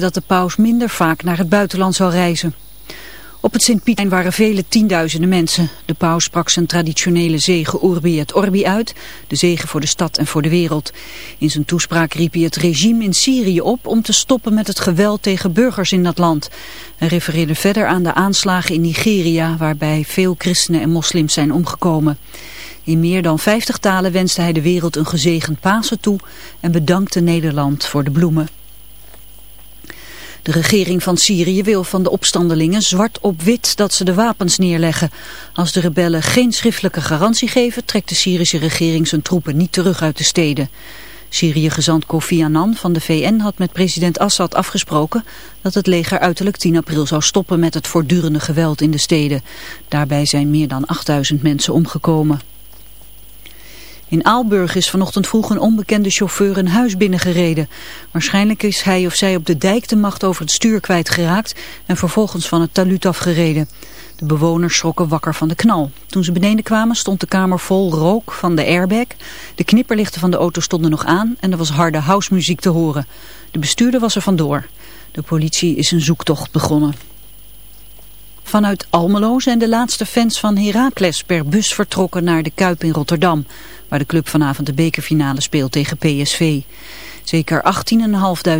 dat de paus minder vaak naar het buitenland zal reizen. Op het Sint-Pieterplein waren vele tienduizenden mensen. De paus sprak zijn traditionele zegen Urbi et Orbi uit, de zegen voor de stad en voor de wereld. In zijn toespraak riep hij het regime in Syrië op om te stoppen met het geweld tegen burgers in dat land. Hij refereerde verder aan de aanslagen in Nigeria, waarbij veel christenen en moslims zijn omgekomen. In meer dan 50 talen wenste hij de wereld een gezegend Pasen toe en bedankte Nederland voor de bloemen. De regering van Syrië wil van de opstandelingen zwart op wit dat ze de wapens neerleggen. Als de rebellen geen schriftelijke garantie geven, trekt de Syrische regering zijn troepen niet terug uit de steden. Syrië-gezant Kofi Annan van de VN had met president Assad afgesproken dat het leger uiterlijk 10 april zou stoppen met het voortdurende geweld in de steden. Daarbij zijn meer dan 8000 mensen omgekomen. In Aalburg is vanochtend vroeg een onbekende chauffeur een huis binnengereden. Waarschijnlijk is hij of zij op de dijk de macht over het stuur kwijtgeraakt en vervolgens van het taluut afgereden. De bewoners schrokken wakker van de knal. Toen ze beneden kwamen stond de kamer vol rook van de airbag. De knipperlichten van de auto stonden nog aan en er was harde housemuziek te horen. De bestuurder was er vandoor. De politie is een zoektocht begonnen. Vanuit Almelo zijn de laatste fans van Heracles per bus vertrokken naar de Kuip in Rotterdam, waar de club vanavond de bekerfinale speelt tegen PSV. Zeker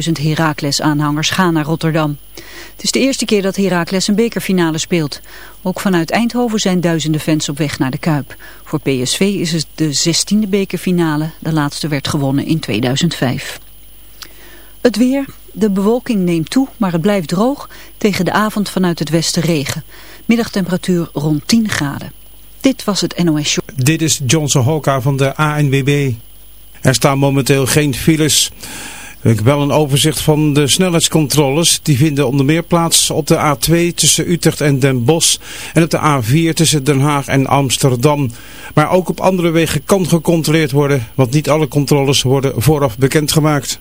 18.500 Heracles-aanhangers gaan naar Rotterdam. Het is de eerste keer dat Heracles een bekerfinale speelt. Ook vanuit Eindhoven zijn duizenden fans op weg naar de Kuip. Voor PSV is het de 16e bekerfinale. De laatste werd gewonnen in 2005. Het weer, de bewolking neemt toe, maar het blijft droog. Tegen de avond vanuit het westen regen. Middagtemperatuur rond 10 graden. Dit was het NOS Show. Dit is Johnson Hoka van de ANWB. Er staan momenteel geen files. Ik wel een overzicht van de snelheidscontroles. Die vinden onder meer plaats op de A2 tussen Utrecht en Den Bosch. En op de A4 tussen Den Haag en Amsterdam. Maar ook op andere wegen kan gecontroleerd worden. Want niet alle controles worden vooraf bekendgemaakt.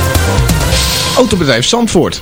Autobedrijf Zandvoort.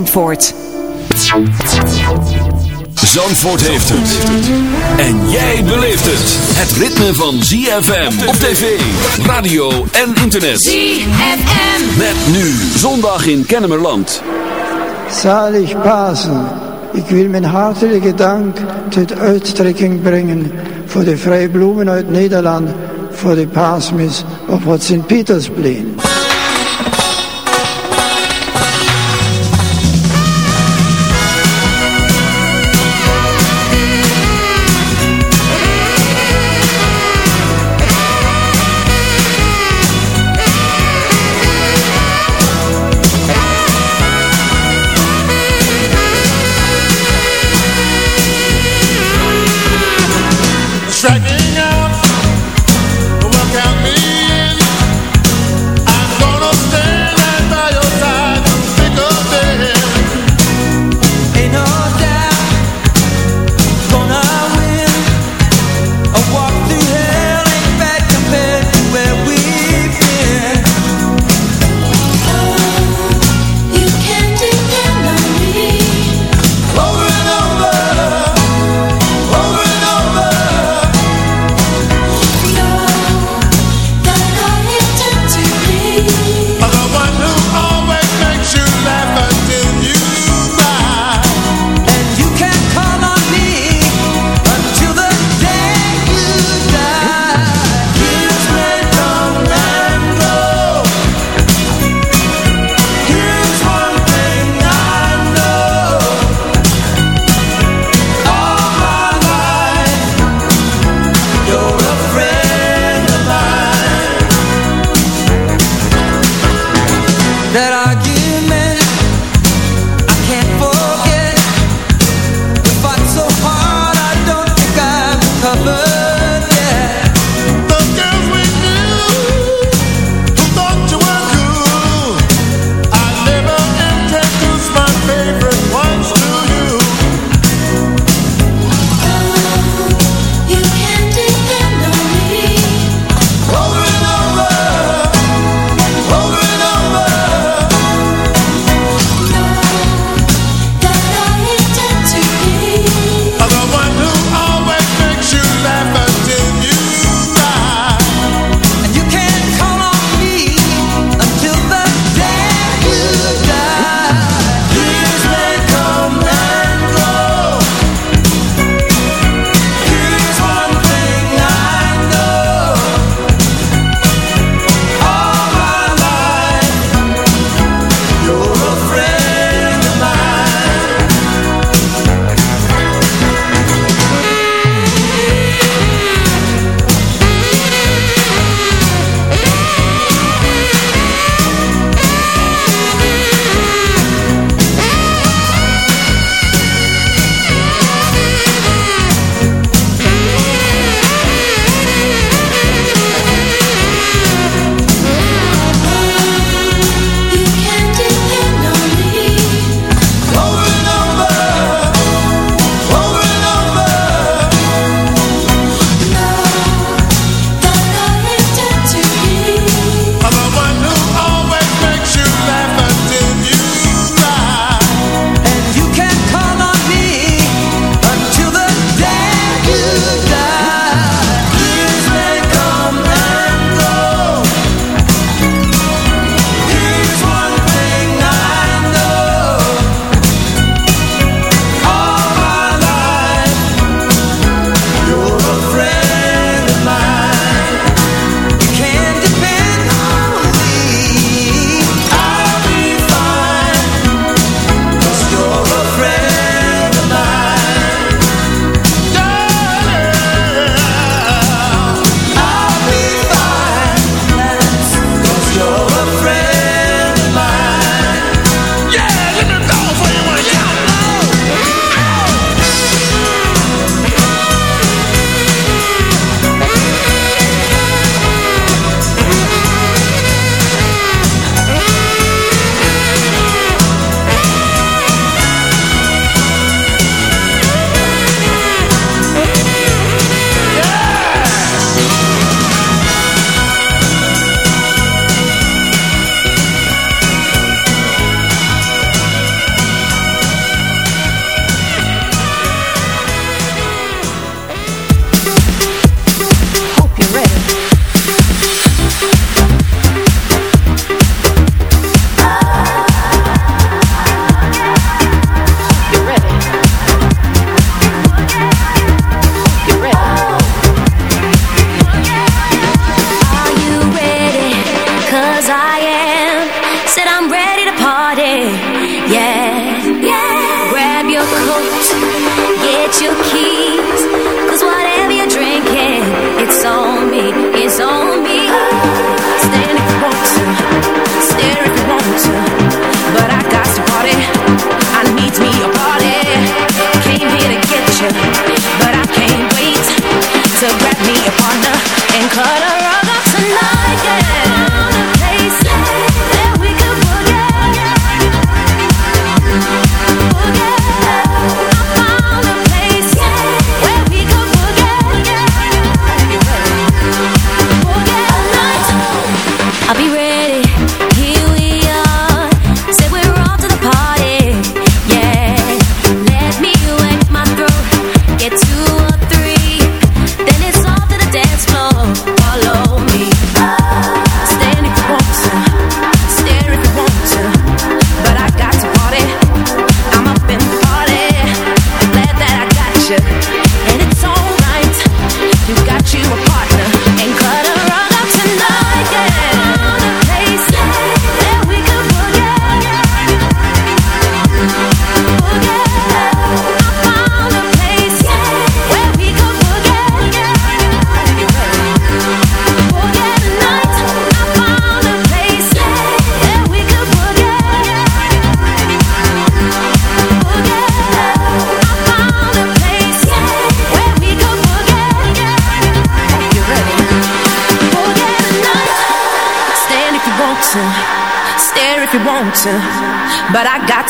Zandvoort. Zandvoort heeft het. En jij beleeft het. Het ritme van ZFM op tv, radio en internet. ZFM. Met nu zondag in Kennemerland. Zalig Pasen. Ik wil mijn hartelijke dank tot uittrekking brengen voor de vrijbloemen uit Nederland voor de paasmis op het Sint-Pietersplein.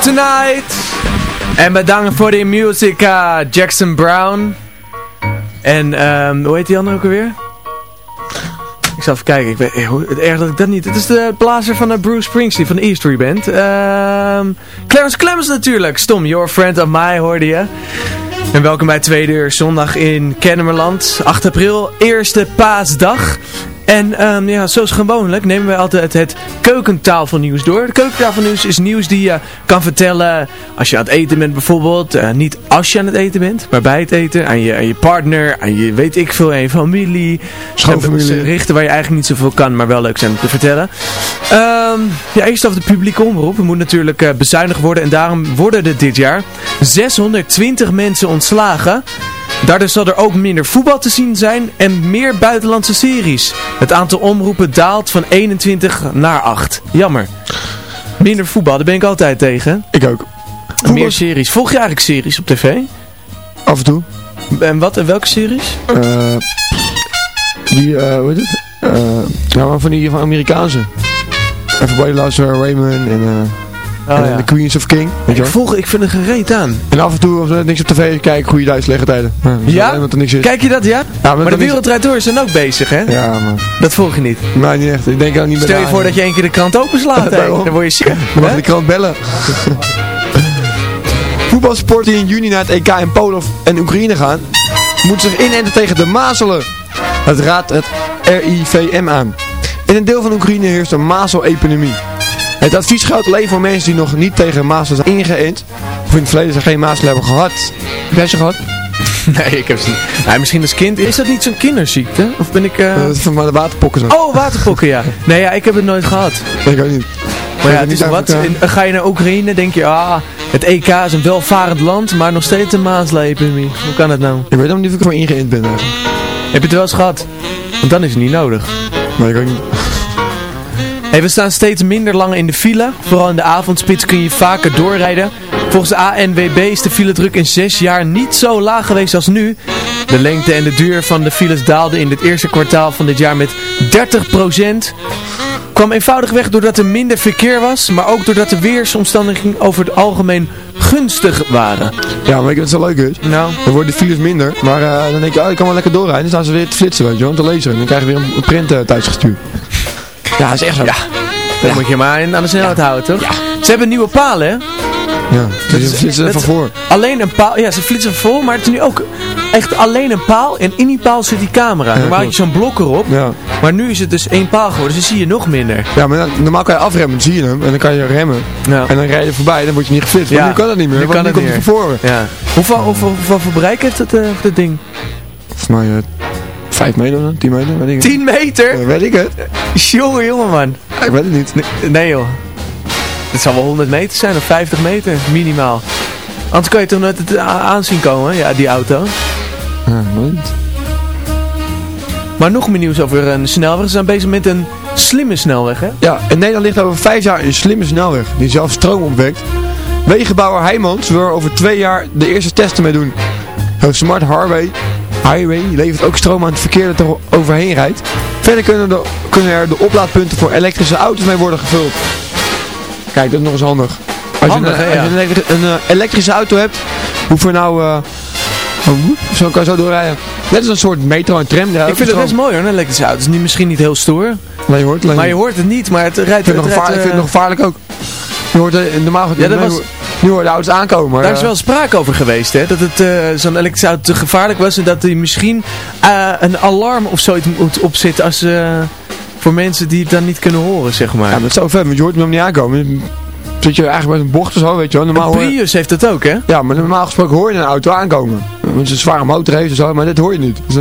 Tonight. En bedankt voor die music uh, Jackson Brown. En ehm hoe heet die andere ook alweer? Ik zal even kijken. Ik weet, eh, erg dat ik dat niet... Het is de blazer van uh, Bruce Springsteen van de E Street Band. Ehm Clarence Clemens natuurlijk. Stom, Your Friend of Mine hoorde je. En welkom bij Tweede Uur Zondag in Kennemerland. 8 april, eerste paasdag. En ehm, ja, zoals gewoonlijk nemen wij altijd het keukentafelnieuws door. De keukentafelnieuws is nieuws die je kan vertellen als je aan het eten bent bijvoorbeeld. Eh, niet als je aan het eten bent, maar bij het eten. Aan je, aan je partner, aan je weet ik veel, aan je familie. Schoonfamilie. En Richten waar je eigenlijk niet zoveel kan, maar wel leuk zijn om te vertellen. Ehm, ja, eerst over de publieke omroep. Het moet natuurlijk eh, bezuinigd worden en daarom worden er dit jaar 620 mensen ontslagen. Daardoor zal er ook minder voetbal te zien zijn en meer buitenlandse series. Het aantal omroepen daalt van 21 naar 8. Jammer. Minder voetbal, daar ben ik altijd tegen. Ik ook. Meer series. Volg je eigenlijk series op tv? Af en toe. En wat en welke series? Eh die, eh hoe heet het? Eh ja, maar van die van Amerikaanse. Everybody Loves Raymond en eh Oh, en ja. The Queens of King. Weet je Ik wel? volg, ik vind er gereed aan. En af en toe als er niks op tv kijken, goede. Ja? dat is Ja? er niks is. Kijk je dat, ja? Ja, Maar de dat is- Wereld Draait Door zijn ook bezig, hè? Ja, man. Dat volg je niet. Maar niet echt. Ik denk ook niet Stel je de voor dat je één keer de krant openslaat, hè? Dan word je ziek. Dan mag de krant bellen. Voetbalsport die in juni naar het EK in Polen en Oekraïne gaan, moet zich inenten tegen de mazelen. Het raadt het RIVM aan. In een deel van Oekraïne heerst een mazelepidemie. Het advies geldt alleen voor mensen die nog niet tegen mazelen zijn ingeënt. Of in het verleden ze geen mazelen hebben gehad. Heb jij ze gehad? Nee, ik heb ze niet. Nee, misschien als kind. Is dat niet zo'n kinderziekte? Of ben ik... eh, Uh, van maar de waterpokken zijn. Oh, waterpokken, ja. Nee, ja, ik heb het nooit gehad. Ik ook niet. Maar ja, het is wat. In- Ga je naar Oekraïne, denk je, ah, het EK is een welvarend land, maar nog steeds een maaslepidemie. Hoe kan het nou? Ik weet ook niet of ik ervoor ingeënt ben eigenlijk. Heb je het wel eens gehad? Want dan is het niet nodig. Maar ik ook niet. Hey, we staan steeds minder lang in de file. Vooral in de avondspits kun je vaker doorrijden. Volgens de ANWB is de filedruk in zes jaar niet zo laag geweest als nu. De lengte en de duur van de files daalden in het eerste kwartaal van dit jaar met 30%. Kwam eenvoudig weg doordat er minder verkeer was, maar ook doordat de weersomstandigheden over het algemeen gunstig waren. Ja, maar weet je wat zo leuk is? Nou. Dan worden de files minder, maar eh, dan denk je, oh, ik kan wel lekker doorrijden. Dan staan ze weer te flitsen, weet je wel, te lezen. En dan krijg je weer een, een print uh, thuis gestuurd. Ja, dat is echt zo. Ja. Dat moet je maar in- aan de snelheid houden, toch? Ja. Ze hebben nieuwe palen, hè? Ja, ze flitsen er van voor. Alleen een paal, ja, ze flitsen van voor, maar het is nu ook echt alleen een paal en in die paal zit die camera. Normaal had je zo'n blok erop, Ja. maar nu is het dus één paal geworden, dus dan zie je nog minder. Ja, maar dan- normaal kan je afremmen, dan zie je hem. En dan kan je remmen. Ja. En dan rij je voorbij, dan word je niet geflitst. Maar Ja, nu kan dat niet meer, nu want kan nu het komt niet hij van voren. Ja. Hoeveel, hoeveel, hoeveel verbruik heeft het, dat ding? Volgens mij eh 5 meter, dan, 10 meter, weet ik het. 10 meter? Ja, weet ik het. Jongen, jongen man. Ja, ik weet het niet. Nee, nee joh. Het zal wel 100 meter zijn of 50 meter, minimaal. Anders kan je toch nooit het aanzien komen, ja, die auto. Ja, niet. Maar nog meer nieuws over een snelweg. Ze zijn bezig met een slimme snelweg, hè? Ja, in Nederland ligt over 5 jaar een slimme snelweg die zelf stroom opwekt. Wegenbouwer Heijmans wil er over 2 jaar de eerste testen mee doen. Een smart highway, highway levert ook stroom aan het verkeer dat er overheen rijdt. Verder kunnen, de, kunnen er de oplaadpunten voor elektrische auto's mee worden gevuld. Kijk, dat is nog eens handig. Als Handig, je, een, als je een, eh, elektrische auto hebt, hoef je nou... eh, oh, zo kan je zo doorrijden. Net als een soort metro en tram. Ja, Ik vind het best mooi hoor, een elektrische auto. Het is niet, misschien niet heel stoer, Maar je hoort, maar je hoort het niet, maar het rijdt... Ik vind het nog, vind het nog gevaarlijk ook. Je hoort eh, normaal Ja, dat was- nu hoor je de auto's aankomen. Maar, Daar is wel sprake over geweest, hè? Dat het eh, zo'n elektrische auto te gevaarlijk was en dat hij misschien eh, een alarm of zoiets moet opzetten als, voor mensen die het dan niet kunnen horen, zeg maar. Ja, maar het is zo vet, want je hoort hem niet aankomen. Zit je eigenlijk met een bocht of zo, weet je wel. Normaal Prius heeft dat ook, hè? ja, maar normaal gesproken hoor je een auto aankomen. Want ze een zware motor heeft en zo, maar dit hoor je niet. Dus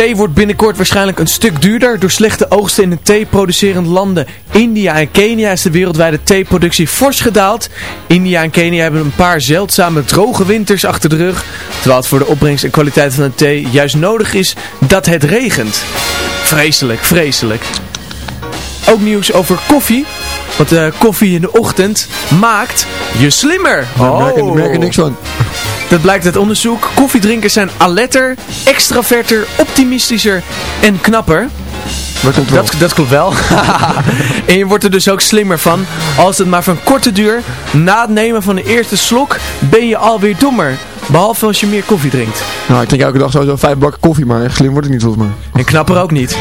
Thee wordt binnenkort waarschijnlijk een stuk duurder door slechte oogsten in de thee-producerende landen. India en Kenia is de wereldwijde theeproductie fors gedaald. India en Kenia hebben een paar zeldzame droge winters achter de rug. Terwijl het voor de opbrengst en kwaliteit van de thee juist nodig is dat het regent. Vreselijk, vreselijk. Ook nieuws over koffie. Want eh, koffie in de ochtend maakt je slimmer. daar merk, ik- daar merk ik Oh. niks van. Dat blijkt uit onderzoek. Koffiedrinkers zijn alerter, extraverter, optimistischer en knapper. Dat komt wel. Dat, dat klopt wel. en je wordt er dus ook slimmer van. Als het maar van korte duur, na het nemen van de eerste slok, ben je alweer dommer. Behalve als je meer koffie drinkt. Nou, ik drink elke dag sowieso vijf bakken koffie, maar slim word ik niet volgens mij. En knapper ook niet.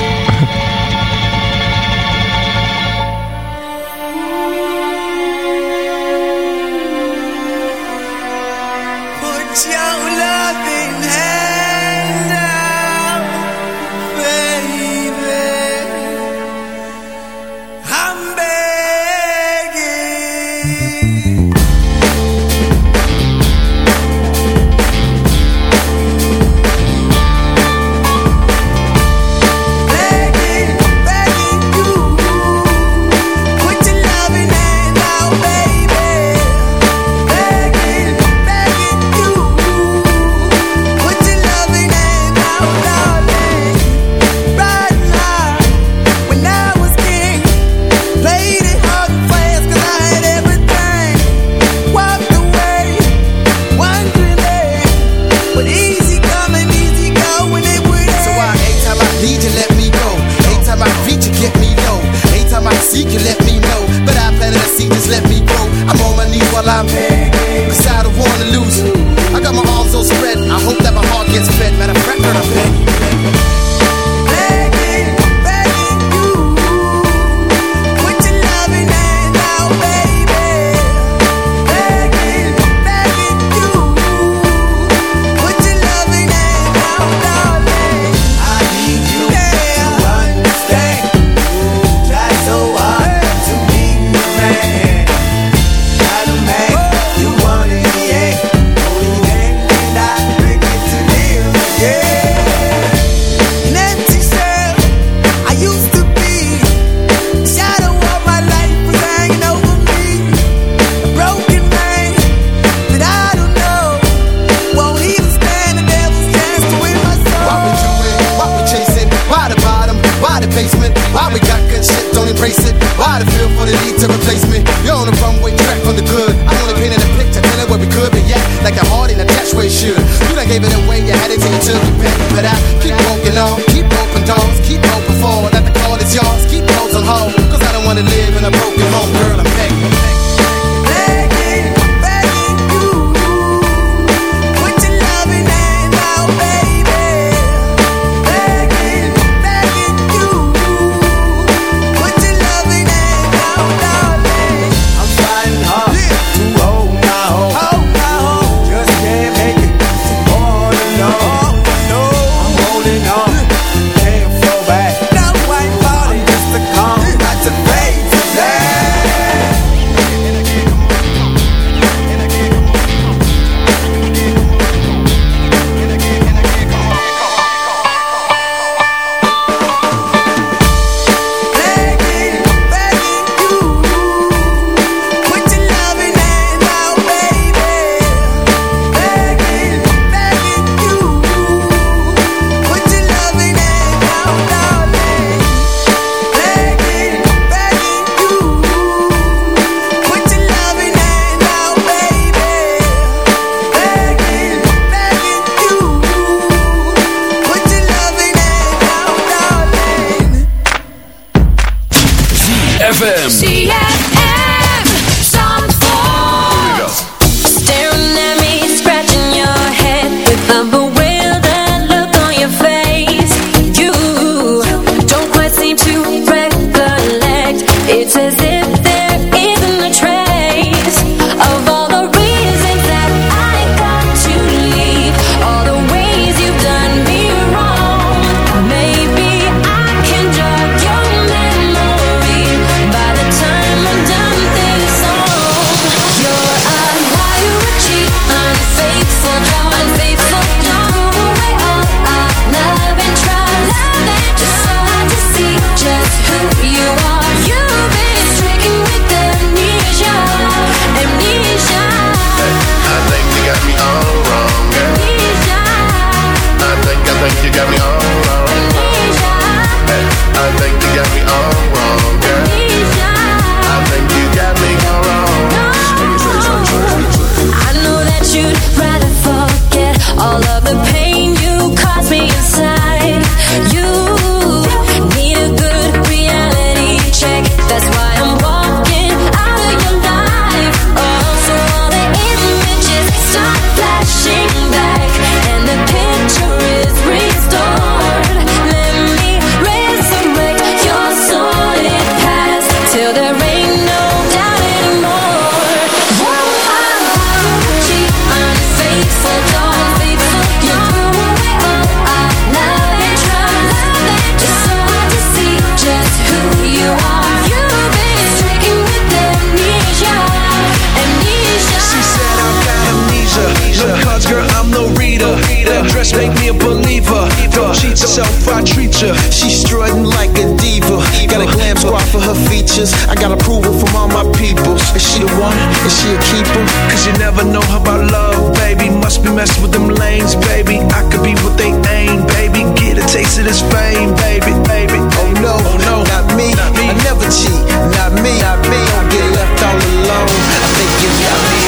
believer. Don't cheat yourself, I treat ya. She strutting like a diva. Got a glam squad for her features. I got approval from all my peoples. Is she the one? Is she a keeper? Cause you never know about love, baby. Must be messed with them lanes, baby. I could be what they aim, baby. Get a taste of this fame, baby, baby. Oh no, oh, no. Not, me. not me. I never cheat. Not me. Not me. I get left all alone. I think you got me.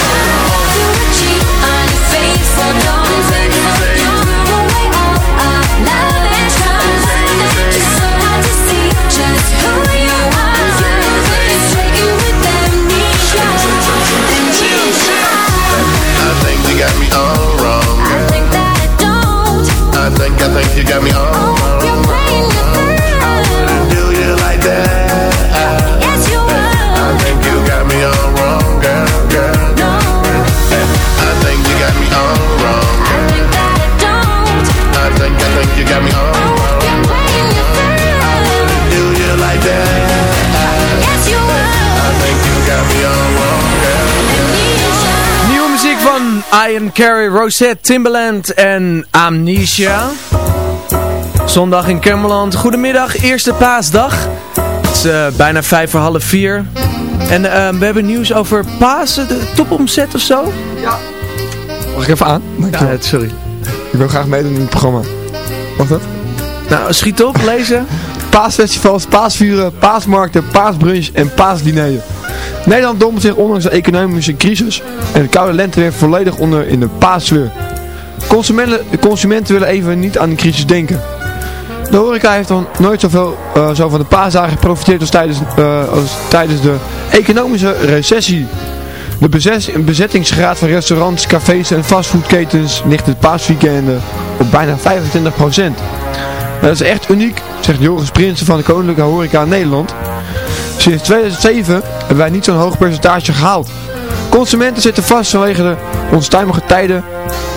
You cheat, unfaithful, don't all wrong. I think that I don't. I think I think you got me all. I am Carey, Rosette, Timbaland en Amnesia. Zondag in Kermeland. Goedemiddag, eerste paasdag. Het is eh, bijna vijf voor half vier. En eh, we hebben nieuws over Pasen, de topomzet of zo? Ja. Mag ik even aan? Dankjewel. Ja, sorry. Ik wil graag meedoen in het programma. Wat dat? Nou, schiet op, lezen. Paasfestivals, paasvuren, paasmarkten, paasbrunch en paasdiner. Nederland dompelt zich ondanks de economische crisis en de koude lente weer volledig onder in de paasweer. Consumenten, consumenten willen even niet aan de crisis denken. De horeca heeft dan nooit zoveel uh, zo van de paasdagen geprofiteerd als tijdens, eh, als tijdens de economische recessie. De bezettingsgraad van restaurants, cafés en fastfoodketens ligt het paasweekenden op bijna 25%. Dat is echt uniek, zegt Joris Prinsen van de Koninklijke Horeca Nederland. Sinds 2007 hebben wij niet zo'n hoog percentage gehaald. Consumenten zitten vast vanwege de onstuimige tijden,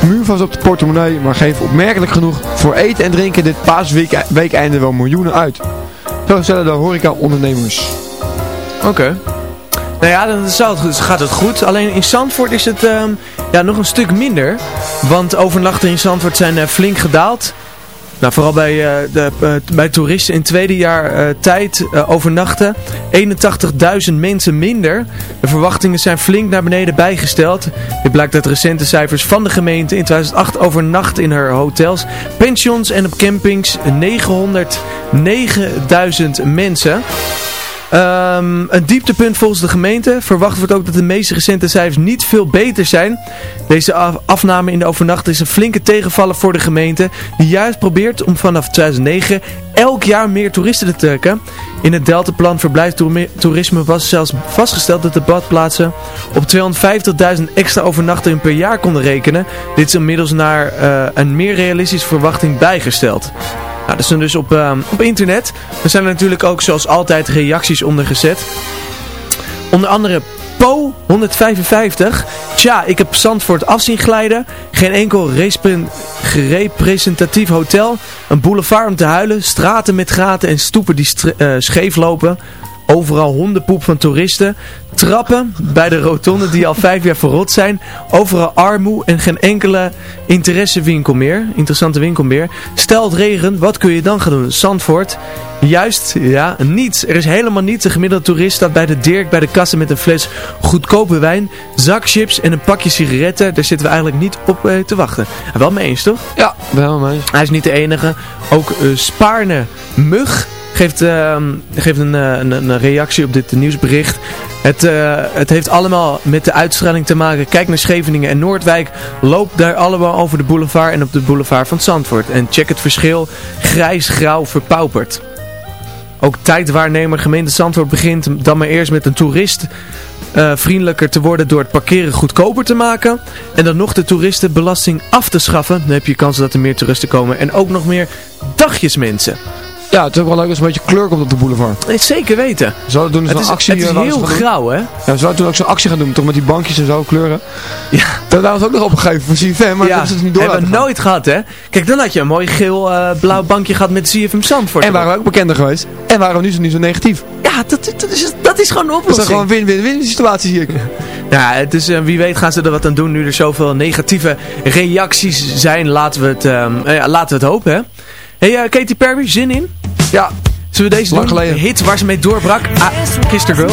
muurvast op de portemonnee, maar geven opmerkelijk genoeg voor eten en drinken dit paasweekeinde wel miljoenen uit. Zo stellen de horeca-ondernemers. Oké. Nou ja, dan gaat het goed. Alleen in Zandvoort is het ehm, ja, nog een stuk minder. Want overnachten in Zandvoort zijn eh, flink gedaald. Nou, vooral bij, eh, de, eh, bij toeristen in het tweede jaar eh, tijd overnachten. 81.000 mensen minder. De verwachtingen zijn flink naar beneden bijgesteld. Dit blijkt uit recente cijfers van de gemeente. In 2008 overnacht in haar hotels, pensions en op campings 909.000 mensen. Ehm, een dieptepunt volgens de gemeente. Verwacht wordt ook dat de meeste recente cijfers niet veel beter zijn. Deze af- afname in de overnacht is een flinke tegenvaller voor de gemeente. Die juist probeert om vanaf 2009 elk jaar meer toeristen te trekken. In het Deltaplan verblijfstoerisme was zelfs vastgesteld dat de badplaatsen op 250.000 extra overnachtingen per jaar konden rekenen. Dit is inmiddels naar eh, een meer realistische verwachting bijgesteld. Nou, dat is dus op, ehm, op internet. Er zijn natuurlijk ook zoals altijd reacties onder gezet. Onder andere Po 155. Tja, ik heb Zandvoort af zien glijden. Geen enkel gerepresentatief hotel. Een boulevard om te huilen. Straten met gaten en stoepen die eh, scheef lopen. Overal hondenpoep van toeristen. Trappen bij de rotonde die al vijf jaar verrot zijn. Overal armoe en geen enkele interessewinkel meer. Interessante winkel meer. Stel het regent, wat kun je dan gaan doen? Zandvoort? Juist, ja, niets. Er is helemaal niets. De gemiddelde toerist staat bij de Dirk bij de kassa met een fles goedkope wijn, zak chips en een pakje sigaretten. Daar zitten we eigenlijk niet op eh, te wachten. En wel mee eens, toch? Ja, wel mee eens. Hij is niet de enige. Ook eh, Spaarne Mug geeft, ehm, geeft een, eh, een, een reactie op dit nieuwsbericht. Het, eh, het heeft allemaal met de uitstraling te maken. Kijk naar Scheveningen en Noordwijk. Loop daar allemaal over de boulevard en op de boulevard van Zandvoort. En check het verschil. Grijs-grauw verpauperd. Ook tijdwaarnemer gemeente Zandvoort begint dan maar eerst met een toerist eh, vriendelijker te worden door het parkeren goedkoper te maken. En dan nog de toeristenbelasting af te schaffen. Dan heb je kans dat er meer toeristen komen. En ook nog meer dagjesmensen. Ja, het is ook wel leuk als een beetje kleur komt op de boulevard. Nee, zeker weten. Zouden doen Het zo'n actie het is eh, heel grauw, hè? Ja, we zouden toen ook zo'n actie gaan doen, toch met die bankjes en zo kleuren. Ja. Dat hebben we ook nog opgegeven voor CFM, maar ja, dat is het niet door hebben we gaan. nooit gehad, hè? Kijk, dan had je een mooi geel-blauw bankje gehad met CFM Zandvoort. En waren we ook bekender geweest. En waren we nu zo, niet zo negatief. Ja, dat, dat, is, dat is gewoon een Dat is oplossing. gewoon een win-win-win situatie hier. Ja, het is, eh, wie weet gaan ze er wat aan doen nu er zoveel negatieve reacties zijn. Laten we het, ehm, eh, ja, laten we het hopen, hè? Hey, eh, Katy Perry, zin in? Ja. Zullen we deze Lang doen? geleden. Hit waar ze mee doorbrak. Ah, Kiss the girl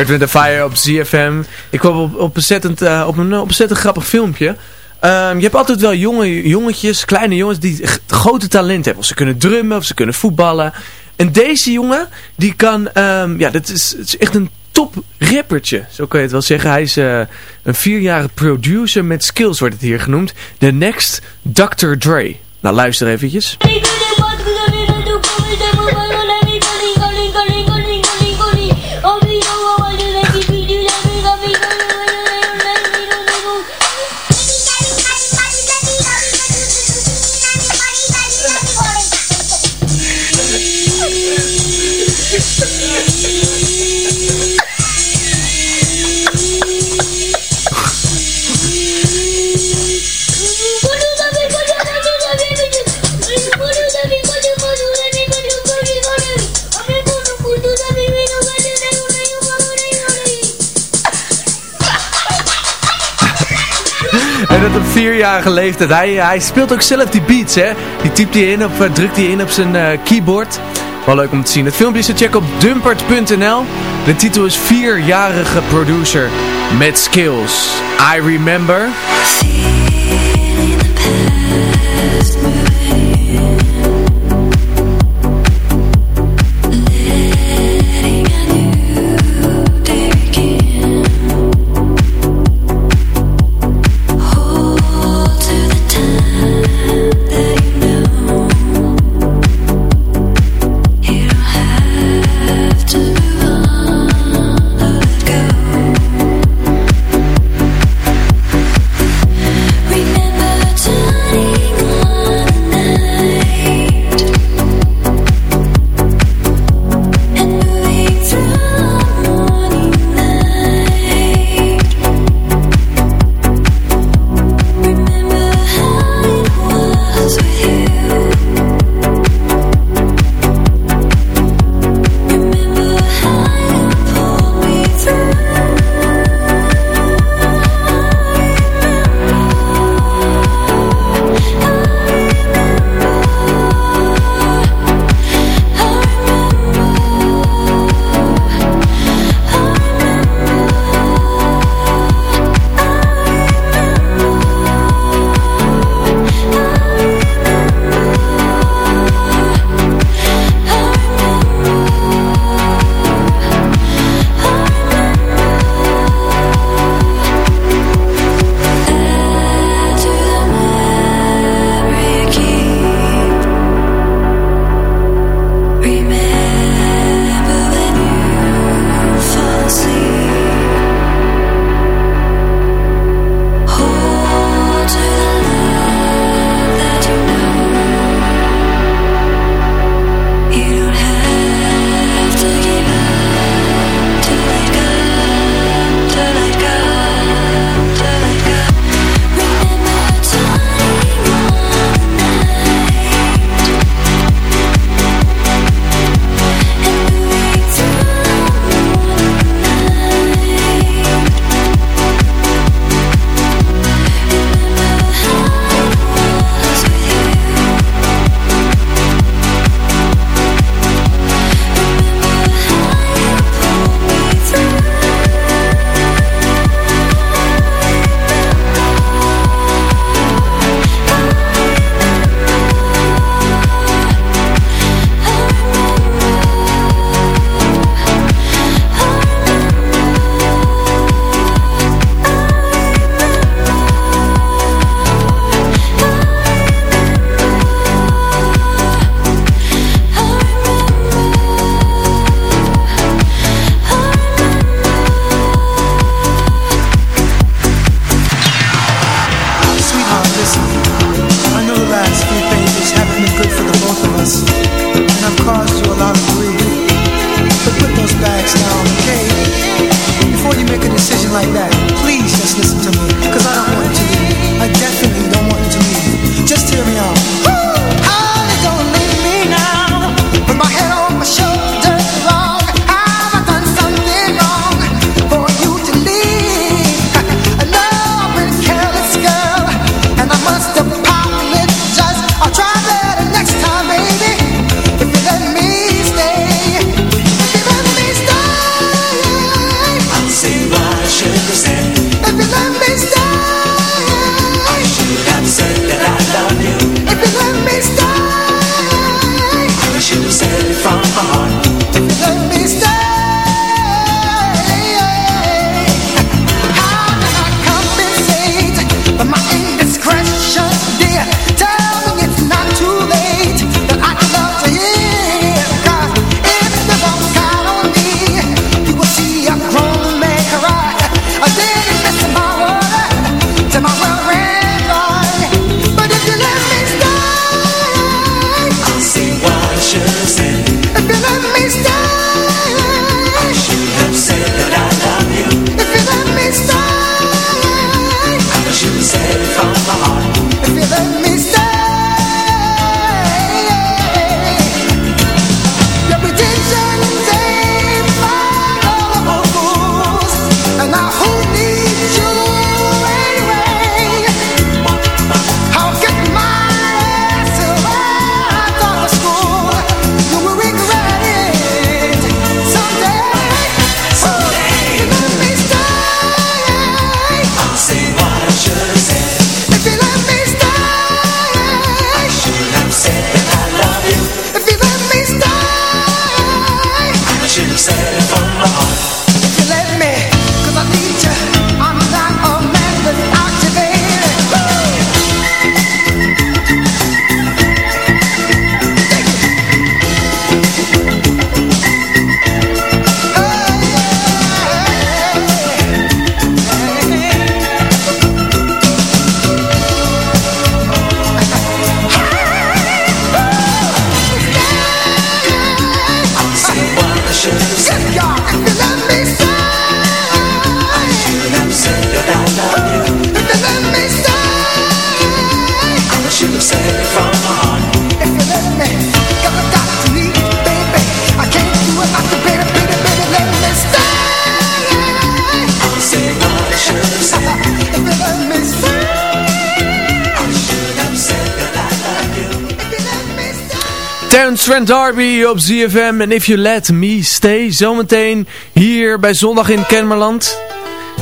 Earth, Wind Fire op ZFM. Ik kwam op, op, ontzettend, eh, op een ontzettend grappig filmpje. Ehm, je hebt altijd wel jonge jongetjes, kleine jongens die grote talent hebben. Of ze kunnen drummen, of ze kunnen voetballen. En deze jongen, die kan, ehm, ja, dat is, is echt een top rappertje. Zo kan je het wel zeggen. Hij is eh, een vierjarige producer met skills, wordt het hier genoemd. The Next Dr. Dre. Nou, luister eventjes. En vierjarige leeftijd. Hij, hij speelt ook zelf die beats, hè. Die typt hij in of eh, drukt hij in op zijn eh, keyboard. Wel leuk om te zien. Het filmpje is te checken op dumpert.nl. De titel is Vierjarige Producer met Skills. I Remember. D'Arby op ZFM en If You Let Me Stay. Zometeen hier bij Zondag in Kenmerland.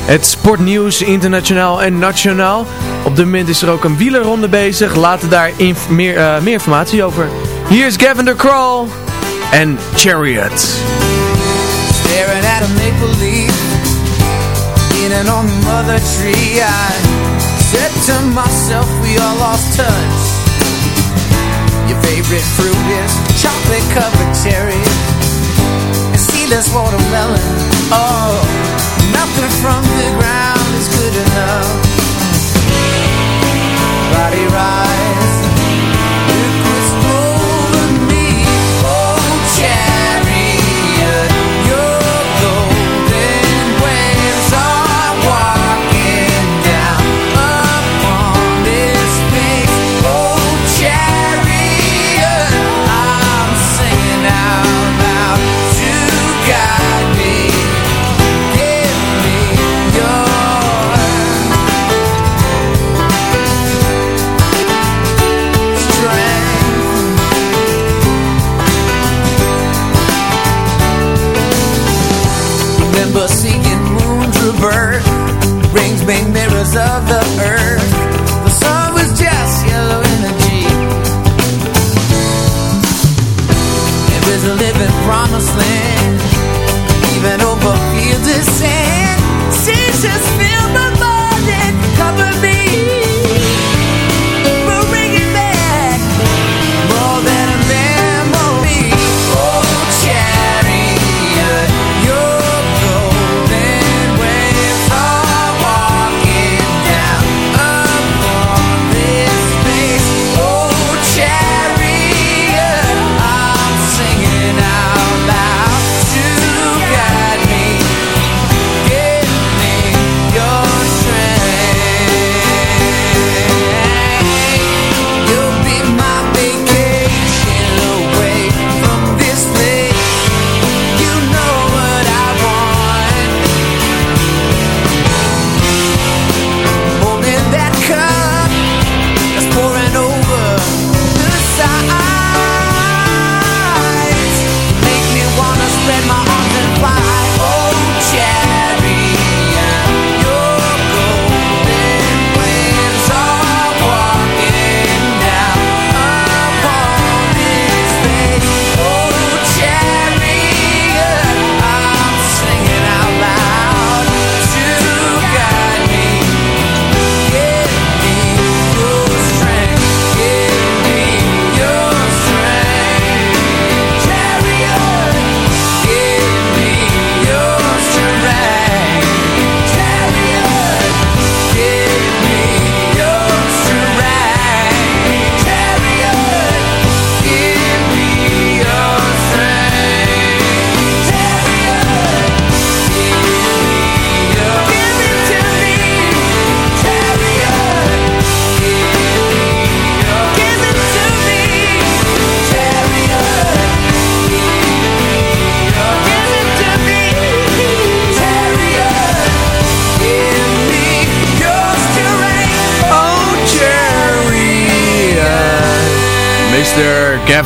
Het sportnieuws internationaal en nationaal. Op dit moment is er ook een wielerronde bezig. Later daar meer, eh, meer informatie over. Hier is Gavin de Crawl en Chariot. Staring at a maple leaf on the mother tree I said to myself we all lost touch favorite fruit is chocolate covered cherry. And seedless watermelon. Oh, nothing from the ground is good enough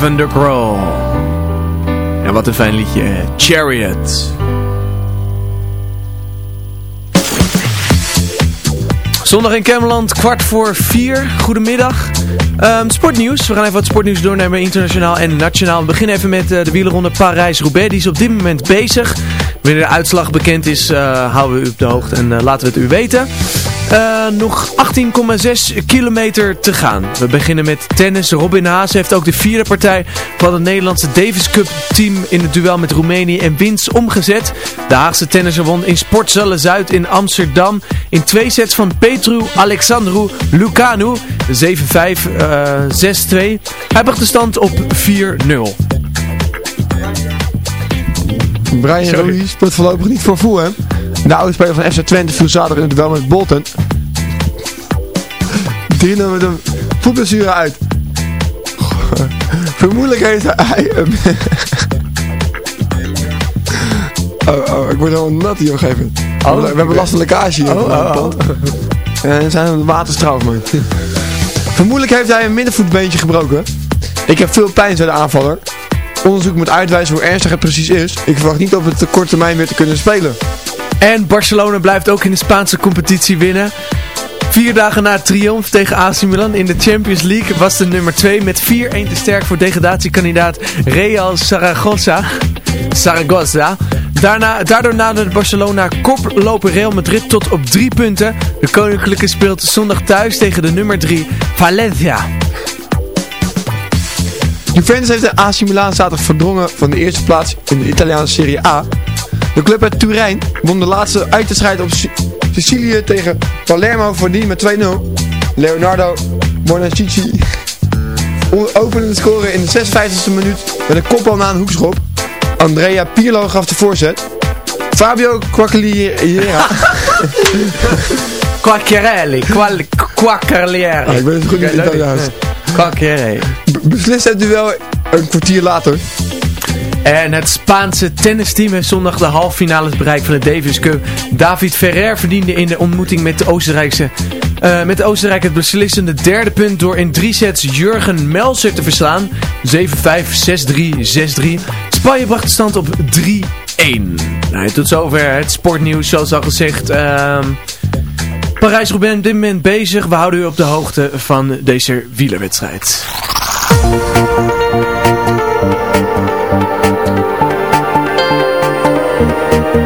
Gavin de Crawl. En wat een fijn liedje. Chariot. Zondag in Camerland, kwart voor vier. Goedemiddag. Ehm, sportnieuws. We gaan even wat sportnieuws doornemen, internationaal en nationaal. We beginnen even met eh, de wielerronde Parijs-Roubaix. Die is op dit moment bezig. Wanneer de uitslag bekend is, eh, houden we u op de hoogte en eh, laten we het u weten. Eh, nog 18,6 kilometer te gaan. We beginnen met tennis. Robin Haas heeft ook de vierde partij van het Nederlandse Davis Cup team in het duel met Roemenië en winst omgezet. De Haagse tennisser won in Sportzalle Zuid in Amsterdam in twee sets van Petru Alexandru Lucanu. 7-5, eh 6-2. Hij bracht de stand op 4-0. Brian Sorry. Ruiz speelt voorlopig niet voor Fulham. De oude speler van FC Twente viel zaterdag in het duel met Bolton. 3 met een voetblessure uit. Vermoedelijk heeft hij... oh, oh, ik word helemaal nat hier nog even. Oh, we hebben last van lekkage hier. Oh, oh, oh. En zijn een waterstraf, man. Vermoedelijk heeft hij een middenvoetbeentje gebroken. Ik heb veel pijn, zei de aanvaller. Onderzoek moet uitwijzen hoe ernstig het precies is. Ik verwacht niet op het korte termijn weer te kunnen spelen. En Barcelona blijft ook in de Spaanse competitie winnen. Vier dagen na triomf tegen AC Milan in de Champions League was de nummer 2 met 4-1 te sterk voor degradatiekandidaat Real Zaragoza. Zaragoza. Daarna, daardoor naderde Barcelona koploper Real Madrid tot op drie punten. De Koninklijke speelt zondag thuis tegen de nummer 3 Valencia. Juventus heeft de AC Milan zaterdag verdrongen van de eerste plaats in de Italiaanse Serie A. De club uit Turijn won de laatste uitwedstrijd op Si- Sicilië tegen Palermo voor die met 2-0. Leonardo Bonacici opende de score in de 56e minuut met een kopbal na een hoekschop. Andrea Pirlo gaf de voorzet. Fabio Quagliera. Quaccherelli. Qual- Quaccherlieri. Ah, ik ben het goed in het Italiaans. Quaccherelli. Beslist het duel een kwartier later. En het Spaanse tennisteam heeft zondag de halve finales bereikt van de Davis Cup. David Ferrer verdiende in de ontmoeting met de Oostenrijkse... eh, met Oostenrijk het beslissende derde punt door in drie sets Jurgen Melzer te verslaan. 7-5, 6-3, 6-3. Spanje bracht de stand op 3-1. Nou, tot zover het sportnieuws, zoals al gezegd. ehm Parijs-Roubaix op dit moment bezig. We houden u op de hoogte van deze wielerwedstrijd. It's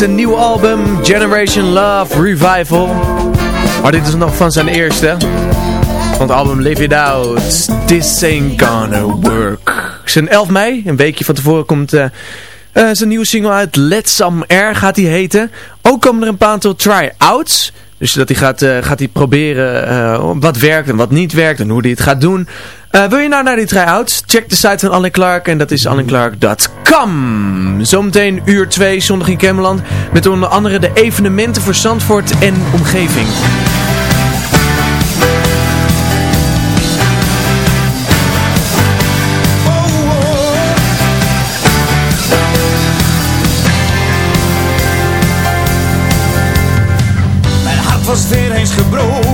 met een nieuw album, Generation Love Revival. Maar dit is nog van zijn eerste. Van het album Live It Out, This Ain't Gonna Work. Zijn 11 mei, een weekje van tevoren, komt eh, eh, zijn nieuwe single uit. Let Some Air gaat die heten. Ook komen er een paar aantal try-outs. Dus dat hij gaat, eh, gaat hij proberen eh, wat werkt en wat niet werkt en hoe hij het gaat doen. Eh, wil je nou naar die tryouts Check de site van Allen Clark en dat is annenclark.com. Zometeen uur 2, zondag in Kemmerland. Met onder andere de evenementen voor Zandvoort en omgeving. was weer eens gebroken.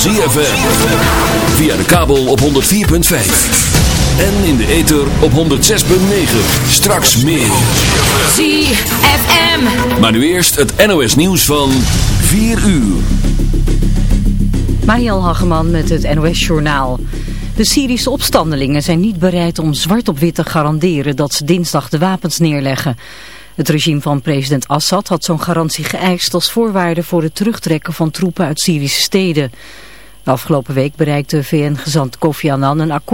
ZFM. Via de kabel op 104.5. En in de ether op 106.9. Straks meer. ZFM. Maar nu eerst het NOS nieuws van 4 uur. Mariel Hageman met het NOS Journaal. De Syrische opstandelingen zijn niet bereid om zwart op wit te garanderen dat ze dinsdag de wapens neerleggen. Het regime van president Assad had zo'n garantie geëist als voorwaarde voor het terugtrekken van troepen uit Syrische steden. Afgelopen week bereikte VN-gezant Kofi Annan een akkoord.